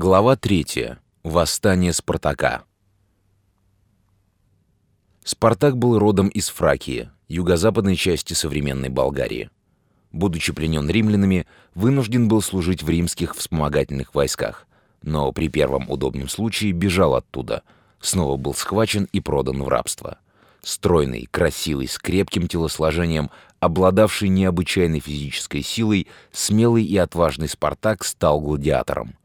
Глава 3. Восстание Спартака. Спартак был родом из Фракии, юго-западной части современной Болгарии. Будучи пленен римлянами, вынужден был служить в римских вспомогательных войсках, но при первом удобном случае бежал оттуда, снова был схвачен и продан в рабство. Стройный, красивый, с крепким телосложением, обладавший необычайной физической силой, смелый и отважный Спартак стал гладиатором.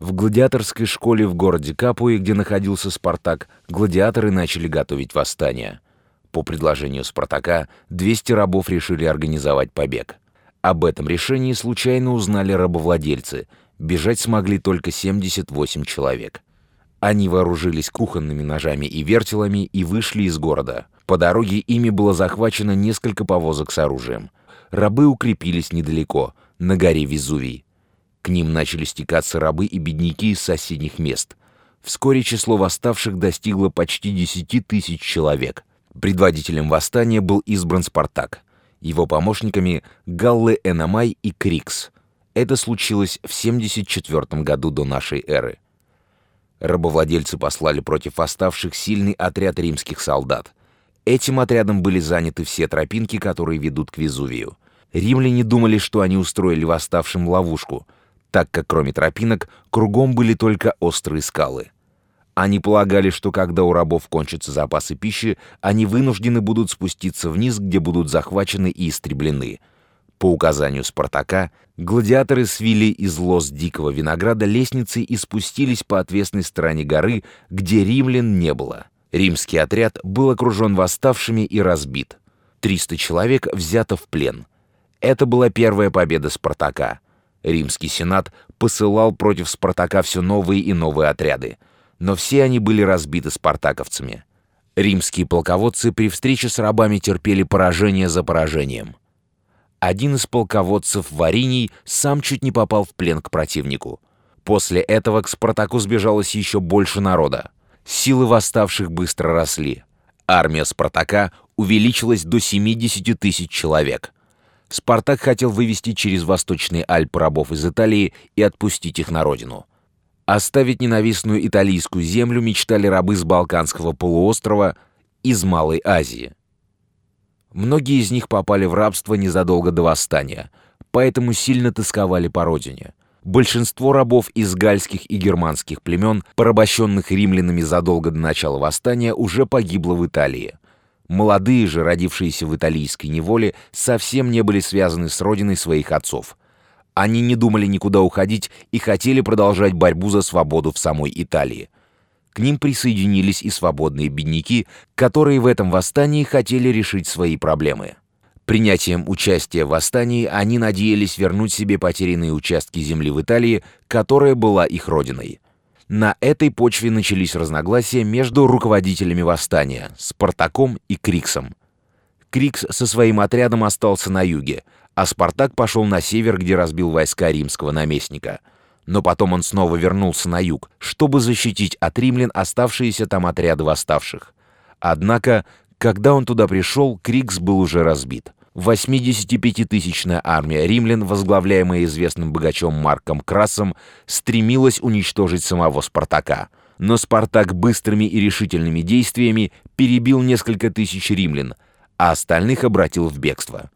В гладиаторской школе в городе Капуи, где находился Спартак, гладиаторы начали готовить восстание. По предложению Спартака 200 рабов решили организовать побег. Об этом решении случайно узнали рабовладельцы. Бежать смогли только 78 человек. Они вооружились кухонными ножами и вертелами и вышли из города. По дороге ими было захвачено несколько повозок с оружием. Рабы укрепились недалеко, на горе Везувий. К ним начали стекаться рабы и бедняки из соседних мест. Вскоре число восставших достигло почти 10 тысяч человек. Предводителем восстания был избран Спартак. Его помощниками — Галлы Эномай и Крикс. Это случилось в 74 году до нашей эры. Рабовладельцы послали против восставших сильный отряд римских солдат. Этим отрядом были заняты все тропинки, которые ведут к Везувию. Римляне думали, что они устроили восставшим ловушку — так как кроме тропинок кругом были только острые скалы. Они полагали, что когда у рабов кончатся запасы пищи, они вынуждены будут спуститься вниз, где будут захвачены и истреблены. По указанию Спартака, гладиаторы свили из лоз дикого винограда лестницы и спустились по отвесной стороне горы, где римлян не было. Римский отряд был окружен восставшими и разбит. 300 человек взято в плен. Это была первая победа Спартака. Римский сенат посылал против Спартака все новые и новые отряды, но все они были разбиты спартаковцами. Римские полководцы при встрече с рабами терпели поражение за поражением. Один из полководцев Вариний сам чуть не попал в плен к противнику. После этого к Спартаку сбежалось еще больше народа. Силы восставших быстро росли. Армия Спартака увеличилась до 70 тысяч человек. Спартак хотел вывести через Восточные Альпы рабов из Италии и отпустить их на родину. Оставить ненавистную итальянскую землю мечтали рабы с Балканского полуострова из Малой Азии. Многие из них попали в рабство незадолго до восстания, поэтому сильно тосковали по родине. Большинство рабов из гальских и германских племен, порабощенных римлянами задолго до начала восстания, уже погибло в Италии. Молодые же, родившиеся в итальянской неволе, совсем не были связаны с родиной своих отцов. Они не думали никуда уходить и хотели продолжать борьбу за свободу в самой Италии. К ним присоединились и свободные бедняки, которые в этом восстании хотели решить свои проблемы. Принятием участия в восстании они надеялись вернуть себе потерянные участки земли в Италии, которая была их родиной. На этой почве начались разногласия между руководителями восстания, Спартаком и Криксом. Крикс со своим отрядом остался на юге, а Спартак пошел на север, где разбил войска римского наместника. Но потом он снова вернулся на юг, чтобы защитить от римлян оставшиеся там отряды восставших. Однако, когда он туда пришел, Крикс был уже разбит. 85-тысячная армия римлян, возглавляемая известным богачом Марком Красом, стремилась уничтожить самого Спартака. Но Спартак быстрыми и решительными действиями перебил несколько тысяч римлян, а остальных обратил в бегство.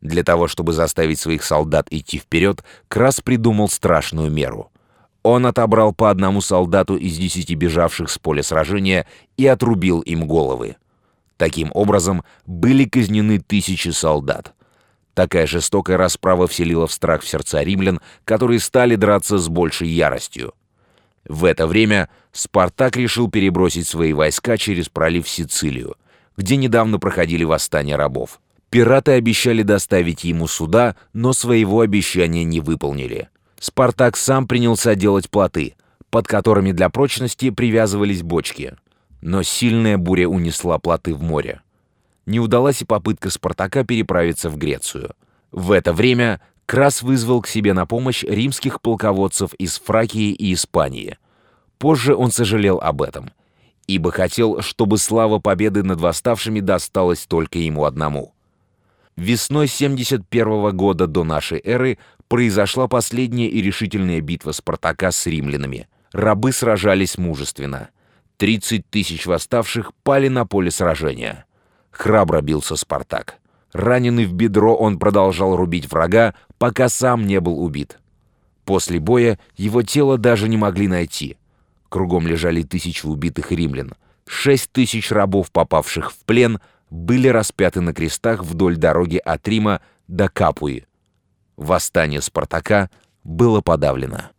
Для того, чтобы заставить своих солдат идти вперед, Крас придумал страшную меру. Он отобрал по одному солдату из десяти бежавших с поля сражения и отрубил им головы. Таким образом, были казнены тысячи солдат. Такая жестокая расправа вселила в страх в сердца римлян, которые стали драться с большей яростью. В это время Спартак решил перебросить свои войска через пролив в Сицилию, где недавно проходили восстания рабов. Пираты обещали доставить ему суда, но своего обещания не выполнили. Спартак сам принялся делать плоты, под которыми для прочности привязывались бочки — но сильная буря унесла плоты в море. Не удалась и попытка Спартака переправиться в Грецию. В это время Крас вызвал к себе на помощь римских полководцев из Фракии и Испании. Позже он сожалел об этом, ибо хотел, чтобы слава победы над восставшими досталась только ему одному. Весной 71 -го года до нашей эры произошла последняя и решительная битва Спартака с римлянами. Рабы сражались мужественно. 30 тысяч восставших пали на поле сражения. Храбро бился Спартак. Раненый в бедро, он продолжал рубить врага, пока сам не был убит. После боя его тело даже не могли найти. Кругом лежали тысячи убитых римлян. Шесть тысяч рабов, попавших в плен, были распяты на крестах вдоль дороги от Рима до Капуи. Восстание Спартака было подавлено.